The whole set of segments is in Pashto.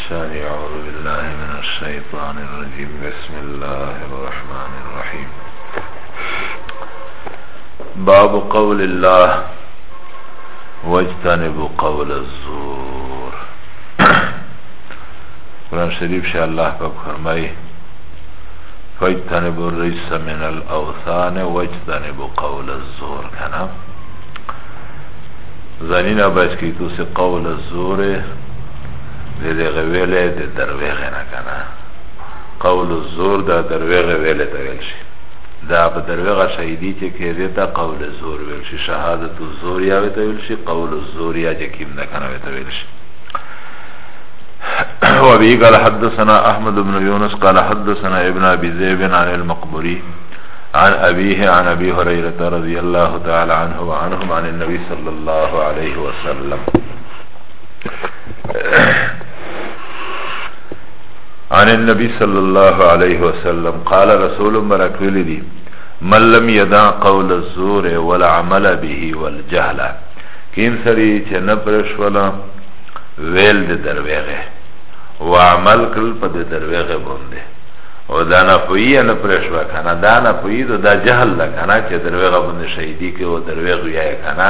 ثاني اعوذ بالله من الشيطان الرجيم بسم الله الرحمن الرحيم باب قول الله واجتنب قول الزور قرآن شريف شاء الله پاک فرمائی فاجتنب الرجس من الاوثان واجتنب قول الزور کنا زنینا بچ کی تو سے قول الزور دی دی غویلی دی درویغی نه کنه قول الزور دا درویغی ویلی تا ویل شی دا په درویغه شهیدی چه که دی تا قول الزور ویل شی شهادت الزور یا ویتا ویل شی قول الزور یا چه کم دا کنه ویتا ویل شی وبه قال حدثنا احمد بن يونس قال حدثنا ابن ابي ذئب عن المقبري عن ابيه عن ابي هريره رضي الله تعالى عنه وعنهم عن النبي صلى الله عليه وسلم عن النبي صلى الله عليه وسلم قال رسول مبارک ویلی دی من لم يدع قول الزور والعمل به والجهل کین سری چې نه پرشولا ویل د درویغه و عمل کل په د درویغه باندې او دا نه پوی نه پرشوا کنه دا نه پوی دا جهل کنه چې درویغه باندې شهیدی کې او درویغه یې کنه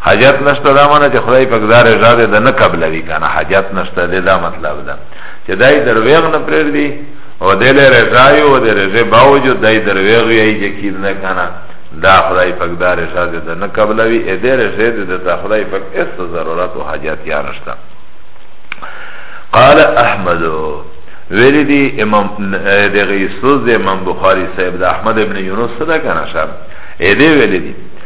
حاجت نشته دا معنی چې خدای پاک دا رضا ده د نه قبلوي کنه حاجت نشته ده دا مطلب ده چې دای درویغ نه پرېر دی او دل رضا یو او د رضا باوجود دای درویغ یی چې کید نه کنه دا خدای پاک دا رضا ده د نه قبلوي ا دې رضا ده د خدای پاک اس ضرورت او حاجت یا نشته قال احمد ویلی دی امام دغه سوز امام بخاری صاحب د احمد ابن یونس صدا کنه شاب ا دې ویلی دی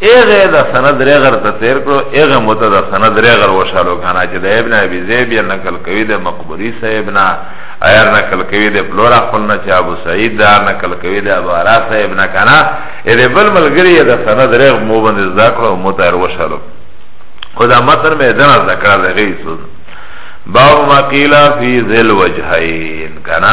ایغه دا سند ریغر ته تیر کړو ایغه مت دا سند ریغر وشالو کنه چې د ابن ابي زيد یا نقل کوي د مقبري صاحب نه ایر نقل کوي د پلورا خپل نه چې ابو سعید دا نقل کوي د ابو را صاحب نه کنه اې د بل ملګری دا سند ریغ مو باندې ذکر او مت ایر وشالو خدا متن مې دنا ذکر لغی سو باب ما قیل فی ذل وجهین کنه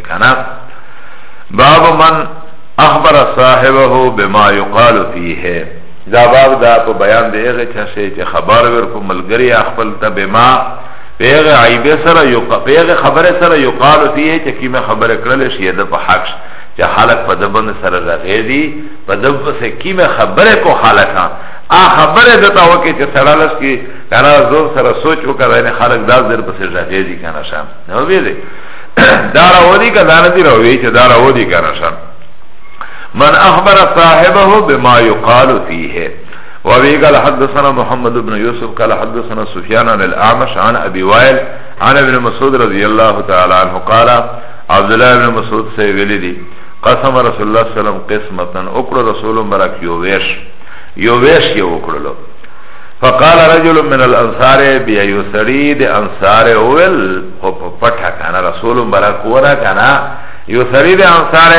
کنا باب من اخبر صاحبه بما يقال فيه دا باب دا په بیان دی هغه چشه چې خبر ور کو ملګری خپل ته بما پیغه عیب سره یو پیغه خبره سره یو قال فيه چې کیمه خبره کړل شي د په حق چې حالت په دبن سره راغی دی په دب سره کیمه خبره کو حالت ا خبره دتا وکي چې سره لس کی کنه زور سره سوچ وکړای نه خلق داس در پسې راغی دی کنه شام نو ویلې دارا ودی که دانا دی روی چه دارا ودی کنه شا من اخبر صاحبه بما يقال فيه وابي قال حدثنا محمد بن يوسف قال حدثنا سفيان عن الأعمش عن أبي وائل عن ابن مسعود رضي الله تعالى عنه قال عبد الله بن مسعود سيولي دي قسم رسول الله صلى الله عليه وسلم قسمة اقرأ رسول مبارك يوويش يوويش يووكرلو فقال رجل من الانصار بیا یو سړی د انصار اول خو په پټه کنه رسول مبارک ورا کنه یو سړی د انصار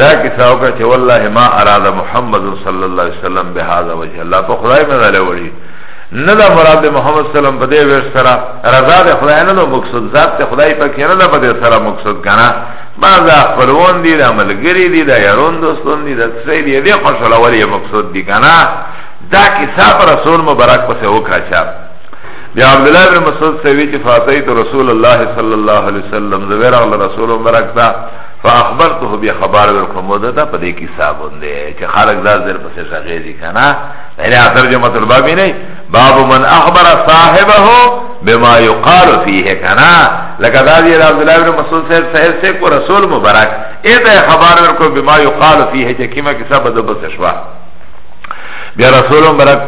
دا کیسه وکړه چې والله ما اراد محمد صلی الله علیه وسلم به هذا وجه الله په خدای مې دلې وړي نه دا مراد محمد صلی الله علیه وسلم په دې ور سره رضا د خدای نه نو مقصود ذات ته خدای په کې نه دا په دې سره مقصود کنه ما دا خپلوان دي دا ملګری دي دا یارون دوستون دي دا څه دي دې خوشاله ولې مقصود دي کنه دا کسا پر رسول مبارک پس اوکرا چا بیا عبداللہ بن مسعود سوی چی فاتیت رسول اللہ صلی اللہ علیہ وسلم زویر اغلا رسول مبارک تا فاخبرته بیا خبر ورکو مودا تا پدی کسا بنده چی خالق دا زیر پس شغیزی کنا یعنی اثر جمع تربابی نی باب من اخبر صاحبه بما يقال فيه كنا لك ذاذي عبد الله بن مسعود صاحب صحيح سے کو رسول مبارک اے خبر ورکو بما يقال فيه کہ کیما کسب دبس شوا بیا رسول مبارک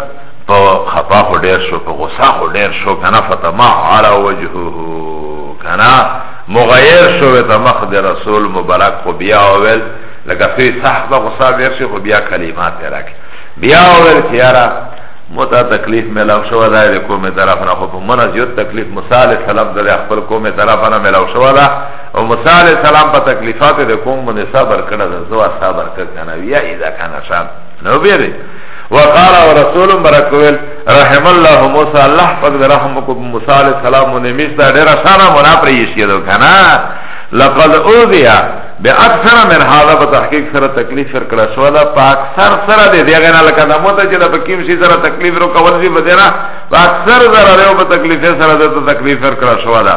په خپا خو ډیر شو په غصه خو ډیر شو کنه فتما عرا وجهه کنه مغیر شو ته مخ د رسول مبارک خو بیا اول لکه سوی صحبه غصه ډیر شو خو بیا کلمات راک بیا اول چیارا متا تکلیف ملاو شو دا د کومه طرف نه خو په منځ یو تکلیف مصالح سلام د خپل کومه طرف نه ملاو شو دا او موسی علیہ السلام په تکلیفات د قوم باندې صبر کړه د زوا صبر کړه کنه یا اذا کان شان نو بیره وقال رسول برکول رحم الله موسی الله پاک رحم کو موسی علیہ السلام باندې میستا ډیر سارا منا پرې شي دو کنه لقد اوذیا باکثر من هذا په تحقیق سره تکلیف سر کړه شو دا په اکثر سره دې دغه نه لکه دا مت چې دا په کیم شي سره تکلیف رو کول شي بدره په اکثر زره له په تکلیف سره د تکلیف سر کړه شو دا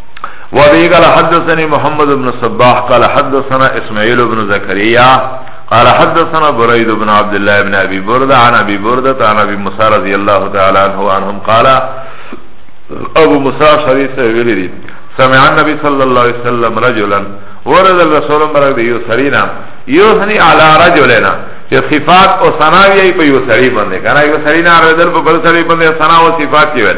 وابي قال حدثني محمد بن صباح قال حدثنا اسماعيل بن زكريا قال حدثنا بريد بن عبد الله بن ابي برده عن ابي برده عن ابي موسى رضي الله تعالى عنه عنهم قال ابو موسى شريف ویلی سمع النبي صلى الله عليه وسلم رجلا ورد الرسول مرق دیو سرینا یوسنی علی رجلنا چه صفات او ثناوی ای پا یو سری بنده کنا یو سرینا ردل پا بل سری بنده ثنا و صفات یوید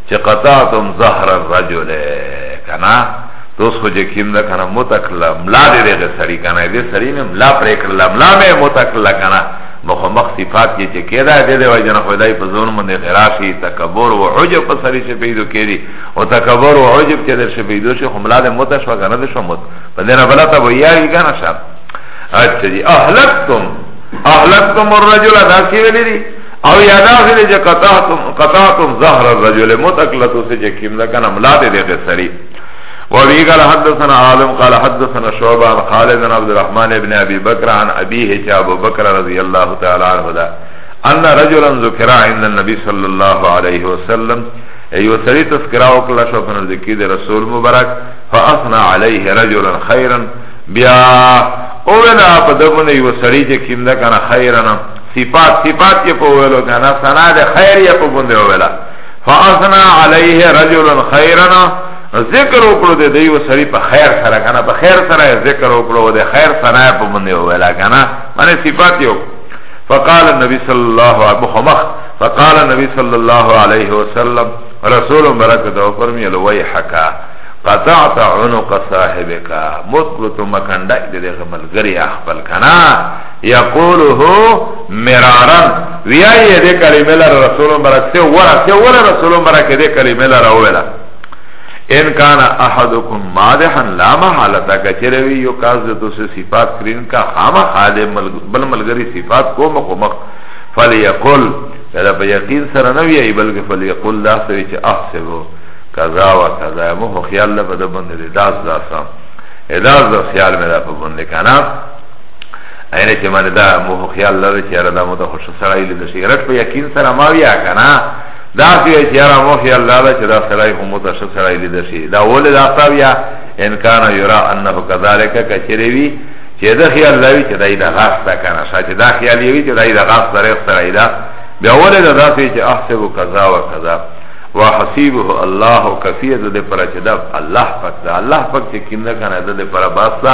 چه قطعتم ظهر الرجل کنا دوس خو جه کم ده کنا متکلا ملا ده ده سری کنا ده سری می ملا پریکلا ملا می متکلا کنا مخو مخ صفات یه چه که ده ده ده وجن خدای پا ظلم ده غراشی تکبر و عجب پا سری شه پیدو که دی و تکبر و عجب چه در شه پیدو شه خو ملا ده متشوا کنا ده شو مت پا دینا بلا تا بایاری کنا شب اچھا جی احلقتم احلقتم الرجل دا سی ولی دی او یا داخل جا قطعتم قطعتم ظهر الرجل متقلتو سے جا کم دکن املا دے دے غسری وابی قال حدثنا عالم قال حدثنا شعبہ عن خالد عن عبد الرحمن ابن ابی بکر عن ابیه چا ابو بکر رضی اللہ تعالی عنہ دا ان رجلا ذکرا عند النبی صلی اللہ علیہ وسلم ایو سری تذکرہ وکلا شو فنر ذکی دے رسول مبارک فاثنا علیہ رجلا خیرا بیا اولا پدبن ایو سری جا کم دکن خیرا صفات صفات یې په ویلو کنه ثنا د خیر یې په باندې ویلا فاثنا علیه رجل خیرنا ذکر وکړو د دیو سړي په خیر سره کنه په خیر سره ذکر وکړو د خیر ثنا په باندې ویلا کنه معنی صفات یې فقال النبي صلى الله عليه وسلم فقال النبي صلى الله عليه وسلم رسول برکته فرمیل ویحک قطعت عنق صاحبك مطلت مکندای دغه ملګری خپل کنا یقوله مرارا ویا یې دې کلمه لر رسول مبارک سے ورا سے ورا رسول مبارک دې کلمه لر اولا ان کان احدکم مادحا لا محالتا کچروی یو کاز دې تو سے صفات کرین کا خام خال بل ملګری صفات کو مخ مخ فلیقل دا په یقین سره نه وی بلکې فلیقل دا سوي چې احسبو کذا و کذا مو خیال له بده باندې داس داسم اداز دا خیال مې دا په باندې کنه اینه چې معنی دا مو خیال لري چې را دا مو ته خوش سره ایلی د شهرت په یقین سره ما ویا کنه دا سی چې را مو خیال لري چې دا سره یې مو ته سره ایلی د شي دا ول دا تاویا ان کان یرا انه کذالک کچری وی چې دا خیال لري چې دای دا غاص تا کنه چې دا خیال یې چې دای دا غاص سره سره ایدا بیا ول دا دا سی چې احسب کذا و کذا وحسیبه الله کفیه د پر چې دا الله پاک دا الله پاک چې کینه کنه د پر باسه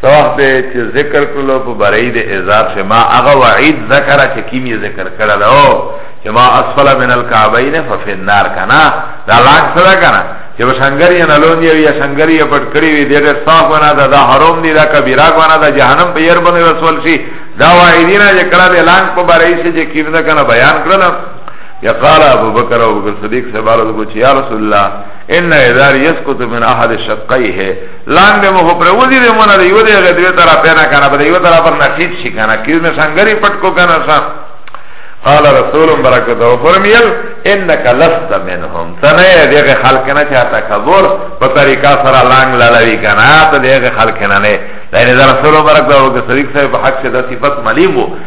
سوخت ده چه ذکر کرلو پا برئی ده ازار شه ما اغا وعید ذکره چه کیمی ذکر کرلو چه ما اسفل من الكعبین ففی النار کنا دا لانک صدا کنا چه بشنگری نلون دیو یا شنگری پت کری وی دیر صاف ونا دا دا حروم دی دا کبیراک ونا دا جهنم پا یر بنی رسول شی دا وعیدینا چه کرا ده لانک پا برئی شه چه کیم ده کنا بیان کرلو یا قال ابو بکر ابو بکر صدیق سے بارد کو چه یا رسول اللہ ان ادار یسکت من احد شقی ہے لان به مخ پر وزی دی مونږ دی یو دی غد وی طرف نه کنه بده یو طرف نه خیچ شي کنه کیو نه سنگری پټ کو کنه سان قال رسول برکت او فرمیل انک لست منهم تنه دیغه خلق نه چاته خبر په طریقہ سره لانګ لالوی کنه ته دیغه خلق نه نه لای رسول برکت او صدیق صاحب حق سے د صفات ملیم وو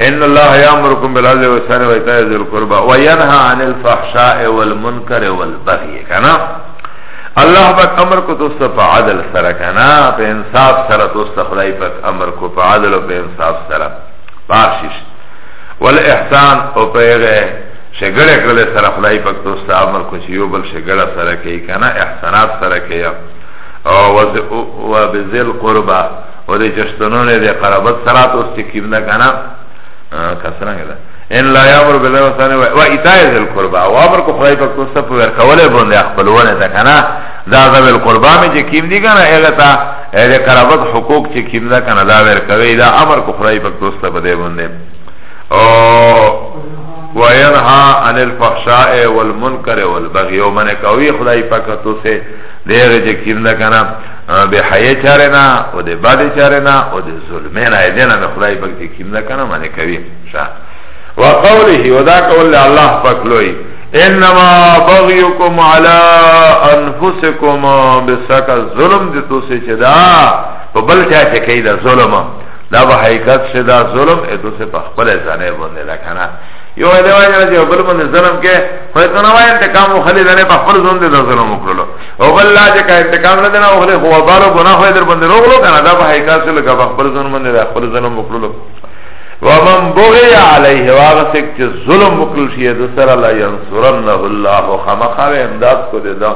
ان الله یامرکم بالعدل والسلام و ایتاء ذی القربى و ینهى عن الفحشاء والمنکر والبغي کنا الله پاک امر کو تو سب عدل سره کنا په انصاف سره تو سب خدای پاک امر کو په عدل او په انصاف سره بخشش والاحسان او پیغه شګړه کړل سره خدای پاک تو سب امر کو چې یو بل شګړه سره کوي کنا احسانات سره کوي او وذل قربا و ده چشتنون ده قرابت سرات اس چه کم ده کنا کسرنگ ده ان لا یامر بالله وسانه و ایتای ذل قربا و امر کو خدای پاک تو سب ور کوله بنده خپلونه ده کنا دا ذل قربا می چه کم دی کنا اغه تا اغه قرابت حقوق چه کم ده کنا دا ور کوي دا امر کو خدای پاک تو سب ده بنده او وینها عن الفحشاء والمنکر والبغي ومن کوي خدای پاک تو سه دیره چه کم ده کنا به حیا چاره نه او د بد چاره نه او د ظلم نه ایدنه د خدای پاک چې کیم نه کنه معنی کوي شا وقوله ودا قول الله پاک لوی انما بغيكم على انفسكم بسك ظلم دي تو سه چې دا په بل چا چې کوي دا ظلم دا به حقیقت شه دا ظلم اتو سه په خپل ځانه باندې دا کنه یو دی وایي چې بل باندې ظلم کې خو ته نه وایي ته کوم خلی ځانه په خپل ځان دې ظلم وکړلو او بل لا چې کا انتقام نه دنا او له هو بالو ګناه هو در باندې روغلو کنه دا په حقیقت سره کا خپل ځن باندې دا خپل ظلم وکړلو ومن بغي عليه واغسك چې ظلم وکړل شي د سره لا ينصرنه الله خمخا امداد کو دې دا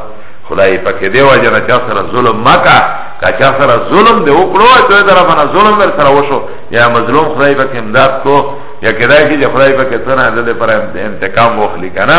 خدای پکې دی وجه نه چا سره ظلم مکا کا چا سره ظلم دی وکړو ته طرف نه ظلم ور سره وشو یا مظلوم خدای پکې امداد کو یا کدای چې خدای پکې څنګه د پر انتقام واخلي کنه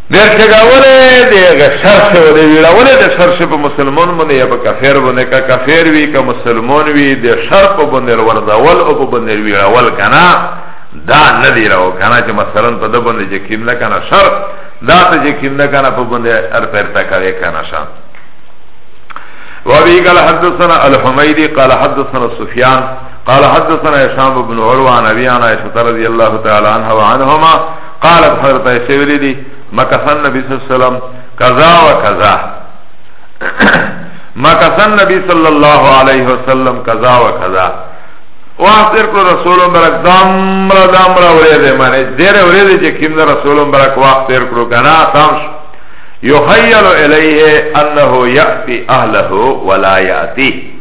دیر چگاوله دی اغا شر شو دی ویراوله دی شر شو پا مسلمان بنده یا پا کفیر بنده که کفیر وی که مسلمان وی دی شر پا بنده وردول او پا بنده ویراول کنا دا ندی رو کنا چه مثلا پا دا بنده چه کم نکنا شر دا تا چه کم نکنا پا بنده ارپرتا کده کنا شا وابی قال حدثنا الحمیدی قال حدثنا سفیان قال حدثنا هشام بن عروه عن ابي عن عائشه رضي الله تعالى عنها وعنهما قالت حضرت عائشہ ویلی دی مکثن نبی صلی اللہ علیہ وسلم قضا و قضا مکثن نبی صلی اللہ علیہ وسلم قضا و قضا وقت در کلو رسول مبرک دامر دامر وریده معنی دیر وریده چه کم در رسول مبرک وقت در کلو کنا تامش یخیل الیه انه یأتی اهله ولا یأتی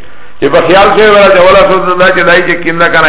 چه بخیال شوی برا چه ولا سوزن دا چه دای چه کم دا کنا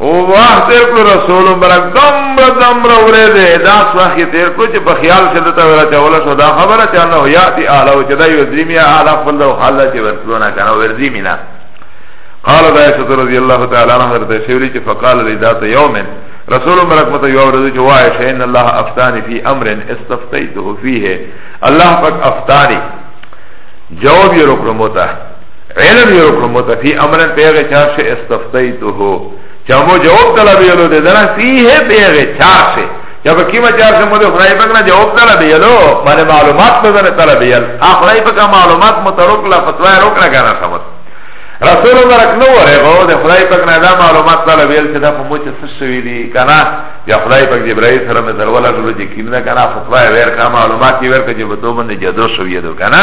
وخت تیر کړو رسول مبارک دمر دمر وره دې دا وخت تیر کړو چې په خیال څه دته ورا چوله شو دا خبره چې انه یاتی اعلی او چې دا یو دریمه اعلی خپل او خاله چې ورتلونه کنه ورځي مینا قال عائشہ رضی الله تعالی عنها حضرت شیوری چې فقال لذات یوم رسول مبارک مت یو ورځ چې وای شي ان الله افتانی فی امر استفتیته فیه الله پاک افتانی جواب یې وکړو متا علم یې وکړو متفي امرن په هغې چا شي استفتیته چا مو جواب طلبیلو د دنه فیه په هغې چا شي چا په کیمه چا شي مو د خدای پاک نه جواب طلبیلو باندې معلومات په دنه طلبیل خدای پاک معلومات متروک لا فتوا روک نه کنه سمت رسول مبارک نو ورغو د خدای پاک نه دا معلومات طلبیل چې دا په مو چې څه شوی دی کنه یا خدای پاک جبرائیل سره مې درولا جوړ چې کیمه کنه فتوا ورکا معلومات ورکا چې په تو باندې جادو شوی دی کنه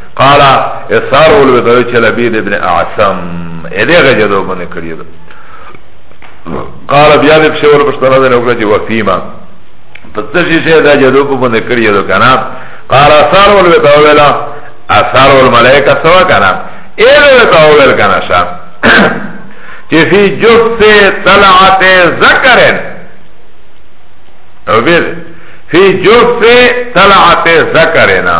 قال اثار ول وتو چې لبید ابن اعصم اې دغه جدو باندې کړی دا قال بیا دې څه ور پښتنه ده نو چې وفیما پتشي شه دا جدو په باندې کړی دا کنه قال اثار ول وتو ولا اثار ول ملائکه سوا کنه اې وتو ول کنه شا چې فی جث طلعت ذکرن او بیر فی جث طلعت ذکرنا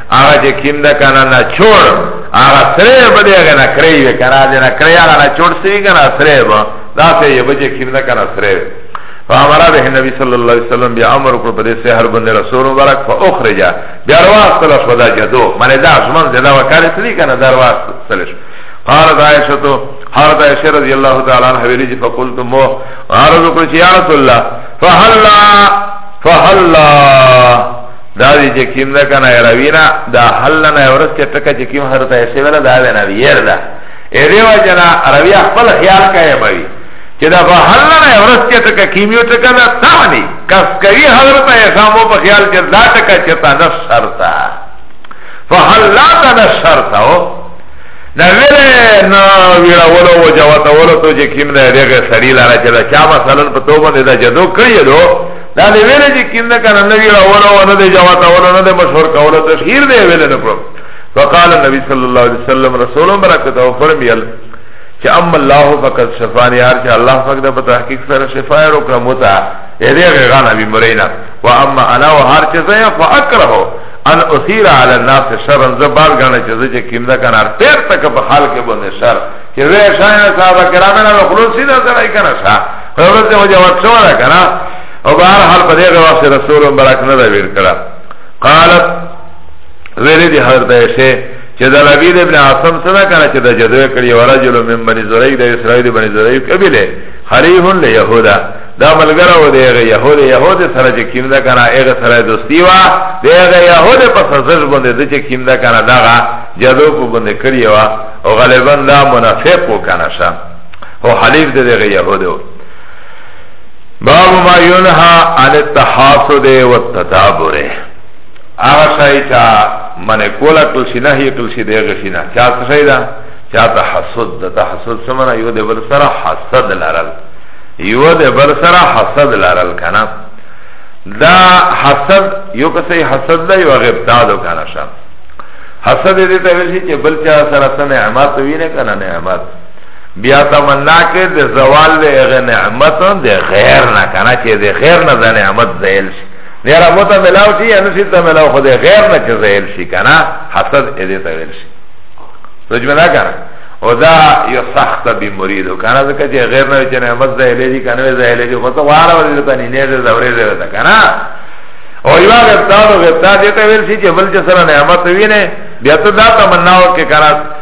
آغا چه کم ده کنا نچوڑ آغا سره با ده اغا نکره وی کنا ده نکره آغا نچوڑ سوی کنا سره با دا سه یه بچه کم ده کنا سره وی فامرا به نبی صلی الله علیه وسلم بیا امر کو په دې سحر باندې رسول مبارک فاخرجا بیا رواس تل شو دا جدو معنی دا زمن زلا وکړی تلی کنه دا رواس تل شو قالت عائشہ تو حضرت عائشہ رضی اللہ تعالی عنہ ویلی جی فقلت مو عرض کو یا رسول اللہ فحلا فحلا دا دی چې کیم ده کنه یروینا دا حل نه ورس چې ټکه چې کیم هر ته شی ولا دا نه ویر ده ای دی وجنا روی خپل خیال کوي مې چې دا په حل نه ورس چې ټکه کیم یو ټکه دا ثانی کس کوي حضرت ایسامو په خیال چې دا ټکه چې تا نه شرطا فحل لا تا نه شرطا او دا ویره نه ویره ولو وجوته ولو ته چې کیم نه دیګه سړی لاره چې دا چا مثلا په توبه ده جدو کړی دو دا دی ویل چې کیم نه کنه نبی راولا و نه دی جواب اولا نه دی مشور کولا تشهیر دی ویل نه کړو فقال النبي صلى الله عليه وسلم رسول برکت او فرمیل چې ام الله فقط شفانی هر چې الله فقط په تحقیق سره شفا او کرم وتا دې دې غان ابي مرینا و اما انا و هر چې زه فاکره ان اثیر علی الناس شر زبر غنه چې زه کیم دا کنه تیر تک په حال کې باندې شر چې وې شاینه صاحب کرامه له خلوصی دا ځای کنه ورځ مو جواب شو را کنه او بهر حال په دغه وخت رسول مبارک نه دا ویل کړه قالت ویری دی حضرت عائشہ چې د لبید ابن عاصم سره کنه چې د جدوی کړی ورجل من بنی زریق د اسرائیل بنی زریق قبیله خلیح له یهودا دا ملګرا و دیغه یهود یهود سره چې کیم دا کنه هغه سره دوستی وا دیغه یهود په سزج باندې د چې کیم دا کنه دا جدو په باندې کړی وا او غالبا دا منافق و کنه شه او حلیف ده ده یهودو باب ما ينهى عن التحاسد والتدابر هغه شای چا من کولا کل شي نه کل شي دغه شي نه چا څه شي دا چا ته حسد د تحسد سمنا یو د بل سره حسد لرل یو د بل سره حسد لرل کنه دا حسد یو کسې حسد دا یو غبطا دو کنه شم حسد دې ته ویل شي چې بل چا سره سم نعمت وینه کنه نعمت بیا تمنا که ده زوال ده اغه نعمت ده غیر نه کنه چه ده غیر نه ده نعمت زیل شی ده ربو تا ملاو شی یا نسی تا ملاو خود ده غیر نه چه زیل شی کنه حسد اده تا ویل شی سوچ میں نہ کر او دا یو سخت بی مرید و کانا ذکر چه غیر نوی چه نعمت زہلے دی کانوی زہلے دی خود وارا وزی دتا نینی دی زوری دی دتا کانا او یو غفتاد و غفتاد دیتا ویل سی چه بل چه سر نعمت وی نه بیتا دا تمناو که کانا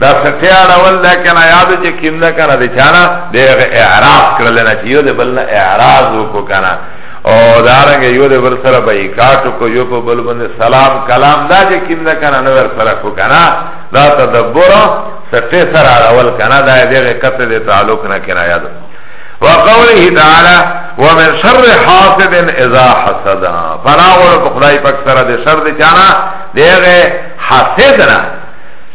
دا سټی اړول دا کنه یادو چې کیم دا کنه د چانا د اعراض کړل نه چې یو د بل نه اعراض وکړو کنه او دا رنګ یو د بل سره به کاټ کو یو په بل باندې سلام کلام دا چې کیم دا کنه نو ور سره کو کنه دا تدبر سټی سره اړول کنه دا دغه کته د تعلق نه کنه یادو وقوله تعالی ومن شر حاسد اذا حسد فنا ور خدای پاک سره د شر د چانا دغه حاسد نه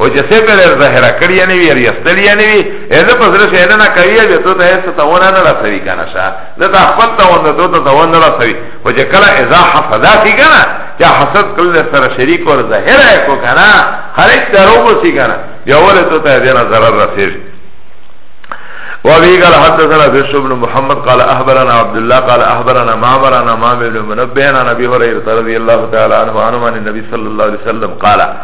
او چې څه کړي ظاهر کړی نه وي یا استلی نه وي اله په زړه شي نه کوي به ته ته څه ته ونه نه رسوي کنه شا دا ته خپل ته ونه ته ته ونه رسوي او چې کله اذا حفظا کی کنه چې حسد کل سره شریک او ظاهر کو کنه خارج درو کو سی کنه بیا ولې ته ته دې نه ضرر رسېږي وابي قال حدثنا بشر بن محمد قال أخبرنا عبد الله قال أخبرنا معمر عن مام بن منبه عن أبي هريرة رضي الله تعالى عنه عن النبي صلى الله عليه وسلم قال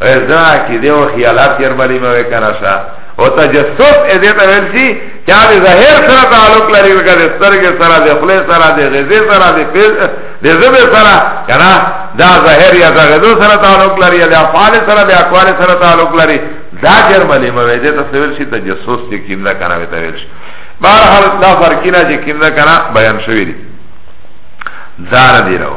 ازا کی دیو خیالات یار بلی موی کنا شا او تجسس ایده تا ویل شی چا دی ظاهر سره تعلق لري لکه د سترګې سره د خولې سره د غزې سره د پیز د زبې سره کنا دا ظاهر یا دا غزو سره تعلق لري یا د افعال سره د اقوال سره تعلق لري دا جر بلی موی دی تا سویل شی تجسس چې کیم دا کنا وی تا ویل شی بارحال دا فرقینا چې کیم دا کنا بیان شوی دی دار دی رو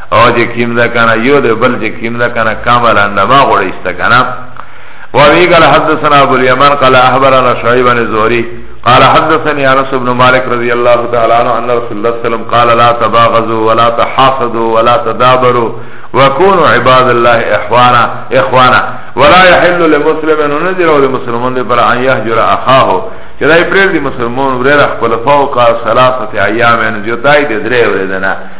او چې کیم ده کنه یو ده بل چې کیم ده کنه کامل اندما غوړیسته کنه وابي قال حدثنا ابو اليمن قال اخبرنا شعيب بن زهري قال حدثني انس بن مالك رضي الله تعالى عنه ان رسول الله صلى الله عليه وسلم قال لا تباغضوا ولا تحاسدوا ولا تدابروا وكونوا عباد الله اخوانا اخوانا ولا يحل لمسلم ان نذر لمسلمون پر ان يهجر اخاه چې دای پرې دی مسلمان ورې خپل فوق ثلاثه ایام ان جوتای دې درې ورې نه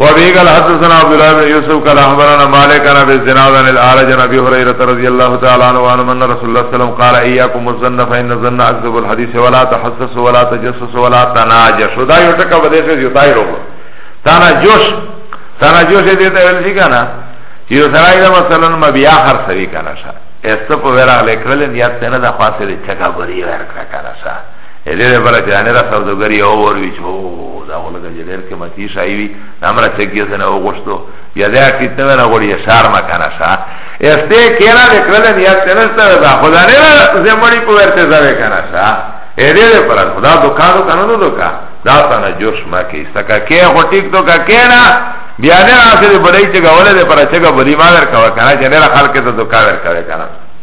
وابي قال حدثنا عبد الله بن يوسف قال اخبرنا مالك عن ابي الزناد عن الاعرج عن ابي هريره رضي الله تعالى عنه وعن من رسول الله صلى الله عليه وسلم قال اياكم الظن فان الظن اكذب الحديث ولا تحسسوا ولا تجسسوا ولا تناجشوا دا یو ټکا بده څه یو تای روغ تانا جوش تانا جوش دې ته ویل شي کنه یو سړی دا مثلا ما بیا خر سوي کنه شا است په ورا لیکل نیت نه دا خاصه دې ټکا بری ورکړه کنه شا دې لپاره چې نه را سوداګری او ور وی چې او دا ولګه چې ډېر قیمتي شای وی نامره چې کیسه نه وغوښتو بیا دا چې ته نه غوړي شار ما کنه شا استه کینا دې کړل نه یا څنګه ستاره دا خدا نه زمړي په ورته ځای کنه شا دې لپاره خدا دکانو کنه نو دکا دا څنګه جوش ما کې سکه کې هټیک تو کا کینا بیا نه راځي بلې چې غولې لپاره چې غوړي ما ورکا کنه چې نه خلک ته دکا ورکا کنه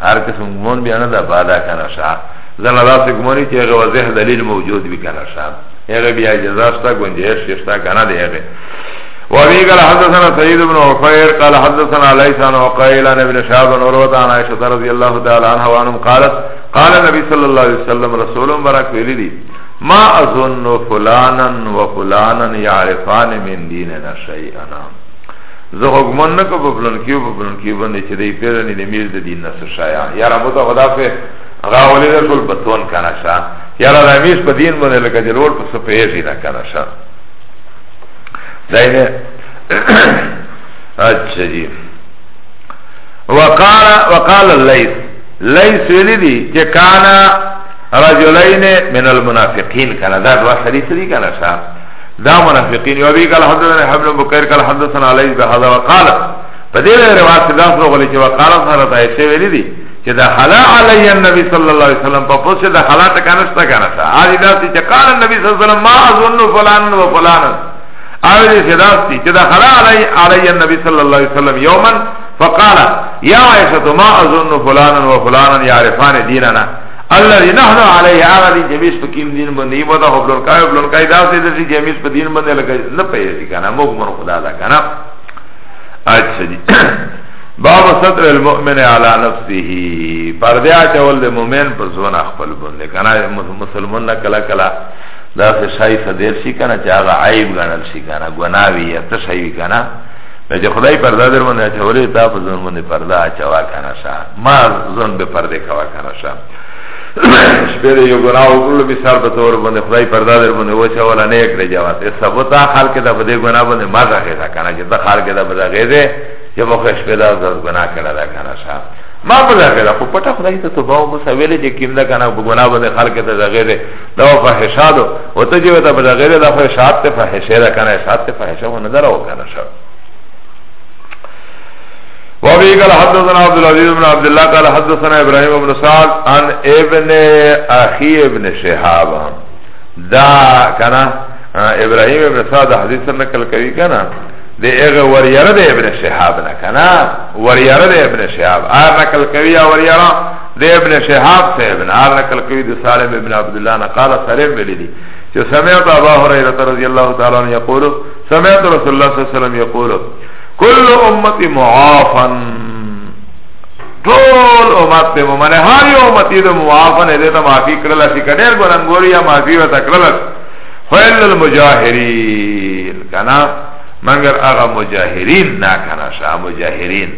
هر قسم گمون بیا نه ده بادا کنه شا زنه داسې گمونی چې هغه وضح دلیل موجود وي کنه شا هغه بیا اجازه شته گنجائش شته کنه دی هغه وابي قال حدثنا سيد بن عفير قال حدثنا ليس عن عقيل عن ابن شهاب عن عروة عن عائشة رضي الله تعالى عنها وعنهم قالت قال النبي صلى الله عليه وسلم رسول مبارك ویلی دی ما اظن فلانا وفلانا يعرفان من ديننا شيئا زه خو ګمان نه کوم په پلنکي او په پلنکي باندې چې دی پیژني د میر د دین نه څه شایا یاره مو ته خدا په هغه ولې د ټول په تون کنه شه یاره د امیر په دین باندې لکه د لوړ په څه پیژني نه کنه شه داینه اچھا جی وقال وقال الليث ليث ولدي چې کانا رجلين من المنافقين کنه دا دوا سړي سړي کنه شه دا منافقین یو بی قال حدثنا حبل بکر قال حدثنا علی بهذا وقال په دې روایت کې دا څه غولې چې وقال سره ته شی ویلې دي چې دا حلا علی النبی صلی الله علیه وسلم په پوسه دا حلا ته کنهستا کنه تا اړ دا چې قال النبی صلی الله علیه وسلم ما اظن فلان و فلان اړ دې چې دا چې دا حلا علی علی النبی صلی الله علیه وسلم یوما فقال یا عائشہ ما اظن فلان و فلان یعرفان دیننا الذي نحن عليه هغه دي چې مس په کیم دین باندې یو دا خپل کای خپل کای دا څه دي چې مس په دین باندې لکه نه پیږي کنه موږ مر خدا دا کنه اچھا جی باب ستر المؤمن على نفسه پردیا چول د مؤمن پر ځون خپل باندې کنه مسلمان نه کلا کلا دا څه شای صدر شي کنه چې هغه عیب غنل شي کنه ګناوی یا څه شي کنه چې خدای پردا در باندې چولې تا په ځون باندې پردا چوا کنه شاه ما زن به پرده کوا کنه شا شپه یو ګناه وکړل به سر په تور باندې خدای پرده در باندې وچا ولا نه کړی جواب ته ثبوتا خال کې دا بده ګناه باندې ما راغی دا کنه چې دا خال کې دا بده غیده چې مخ شپه دا ګناه کړه دا کنه شا ما بلا غیره خو پټه خدای ته توبه او مسویلې چې کیم دا کنه ګناه باندې خلک ته زغیره دا فحشاد او ته چې ته بلا غیره دا فحشاد ته فحشه دا کنه شاد ته فحشه و نظر او کنه شو وابي قال حدثنا عبد العزيز بن عبد الله قال حدثنا ابراهيم بن سعد عن ابن اخي ابن شهاب دا کنا ابراهيم ابن سعد حدیث نقل کوي کنا د هغه وریره د ابن شهاب نه کنا وریره د ابن شهاب ار نقل کوي وریره د ابن شهاب سے ابن ار نقل کوي د سالم ابن عبد الله نه قال سالم بلدي چې سمعت ابا هريره رضی الله تعالی عنہ یقول سمعت رسول الله صلی الله علیه وسلم یقول کل امت معافن ټول امت ته ممنه هر یو امت دې معافن دې ته معافي کړل شي کډیر ګورنګوري یا معافي وته کړل فیل المجاهرین کنا منګر هغه مجاهرین نه کنا شا مجاهرین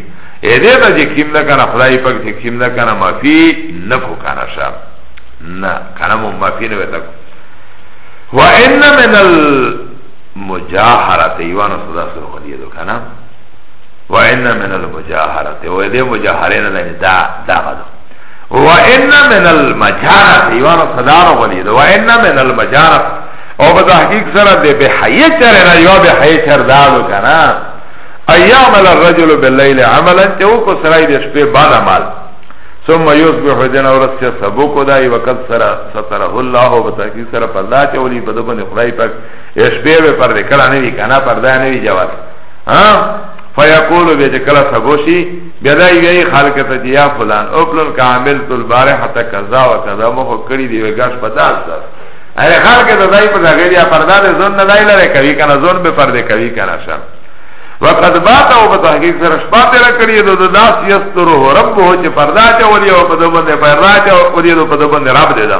اې دې ته چې کیم نه کنا خدای پاک چې کیم نه کنا معافي نه کو کنا شا نه کنا مو معافي نه وته وان من ال مجاهرت ایوانو صدا سر خودیه دو کنا و این من المجاهرت و ایده مجاهرین دانی دا دا غدو و این من المجارت ایوانو صدا رو خودیه دو و این من المجارت او په تحقیق سره د به حیا چر نه یو به حیا چر دالو کنه ایام الرجل باللیل عملا ته او کو سره د شپې بعد عمل ثم یصبح دین اور سے سبو کو دای وقت سره ستره الله او په تحقیق سره پردا چولی په دغه خدای پاک اشبه به پرده کلا نوی کنا پرده نوی جواز فیقولو بیا چه کلا سبوشی بیا دای بیای خالکتا چه یا فلان اپلن که عمل تل باره حتی کذا و کذا مخو کری دیوی گاش پتاس داست اره خلق ته دای په دغه بیا پرده ده زون نه دای لره کوي کنه زون به پرده کوي کنه شر وقد بات او په تحقیق سره شپه تیر کړی دو د داس یستره رب هو چې پرده چولې او په دبن پرده چولې او په دبن رب دې ده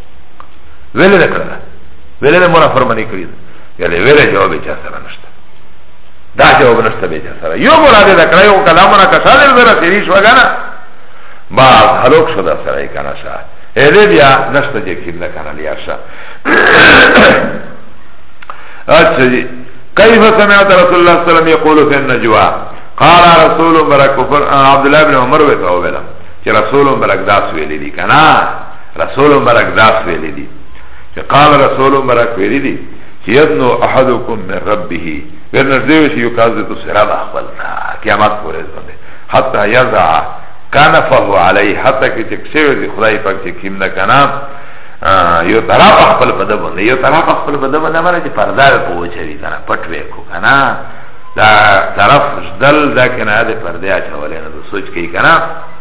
ویلې نه کړل ویلې نه مونږ فرمانی کړی یعنی ویلې جواب چا سره نشته دا جواب نشته به چا سره یو مراد دا کړی او کلامونه کساله زره تیری شو غنا با هلوک شو دا سره کنه شا اله بیا نشته چې کیم نه کنه لیا شا اچھا جی کیف سمعت رسول الله صلی الله علیه وسلم یقول فی النجوا قال رسول برک عبد الله بن عمر وتعالى چې رسول برک داس ویلې دي کنه رسول مبارک داس ویلی دی چه قال رسول مبارک ویلی دی چه یدنو احدکم من ربه ورنزدیوش یو کاز دیتو سراب اخبرنا قیامت پورز بنده حتی یزعا کنفه علی حتی که چکشوی دی خدای پاک چه کم نکنا یو طرف خپل بده بنده یو طرف خپل بده بنده مانا چه پردار پوچوی کنا پتوی کو کنا دا طرف دل دا کنا ده پرده اچولی نا دو سوچ کئی کنا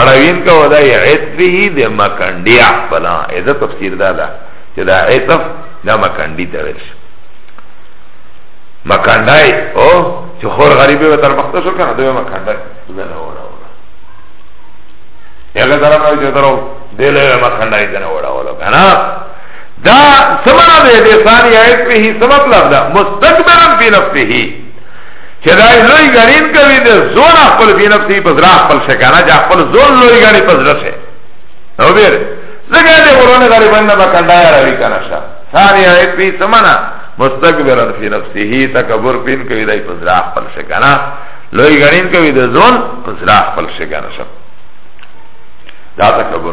اړوین کا ودا عطفه د مکندی خپلا اذا تفسیر دا دا چې دا عطف دا مکندی ته ورش مکندای او چې خور غریب و تر مخته شو کنه دوی مکندای زنه وړا وړا یله درا نو چې درو دله مکندای زنه وړا وړا کنه دا سمانه دې ثانیه په هی سبب لفظ مستكبرا فی نفسه چه دای لوی گرین کوی ده زون اخپل فی نفسی پس را اخپل شکانا چه اخپل زون لوی گرنی پس رسه نو بیر زگر ده قرآن غریبان نبا کندایا روی کنشا ثانی آیت پی سمنا مستقبرن فی نفسی هی تکبر پین کوی دای پس را اخپل شکانا لوی گرین کوی ده زون پس را اخپل شکانا شب دا تکبر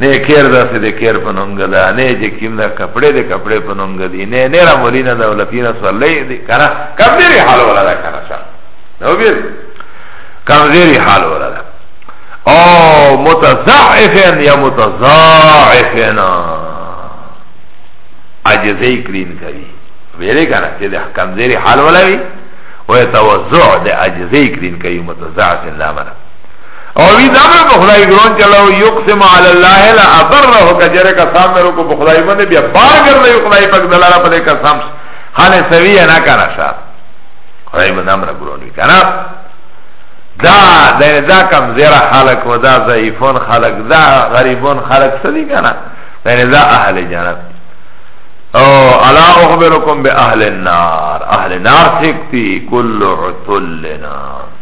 نه کیر دا سه د کیر په نوم غدا نه چې کیم دا کپڑے د کپڑے په نوم غدي نه نه را مولینا دا ولفینا صلی دی کرا کم دی حال ولا دا کرا شا نو بیر کم دی حال ولا دا او متضاعفن یا متضاعفن عجزی کرین کوي ویلې کنه چې د کم دی حال ولا وی او توزع د عجزی کرین کوي متضاعفن لا منه او وی دامر په خدای ګرون چلو یقسم علی الله لا ابره کجره قسم مرو کو په خدای باندې بیا بار ګرځي یو خدای پاک دلاله په قسم خاله سوی نه کنه شا خدای باندې امر ګرون وی کنه دا دا دا کم زیرا خلق و دا ضعیفون خلق دا غریبون خلق سدی کنه دا دا اهل جنت او الا اخبرکم به اهل النار اهل نار سکتی کل عتلنا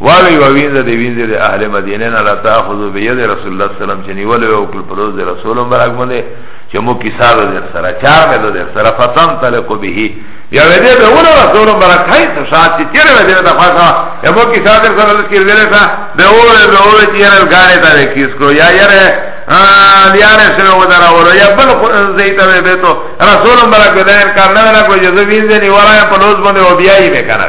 واوی و وینځه دی وینځه دی اهل مدینه نه لا تاخذو بيد رسول الله صلی الله علیه وسلم چې نیول او کل پروز دی رسول مبارک باندې چې مو کیسه ده در سره چار مې ده در سره فتن تلق به یا وې دې به ور رسول مبارک هاي ته شات چې تیر وې دې ته فاصله یا مو کیسه در سره لکه ویل تا به ور به ور چې یې غاړه ته کیس کو یا یاره لیاره سره ودرا ور یا بل زیت به تو رسول مبارک دې کار نه نه کو چې زوین دې نیولا په لوز باندې او بیاي به کنه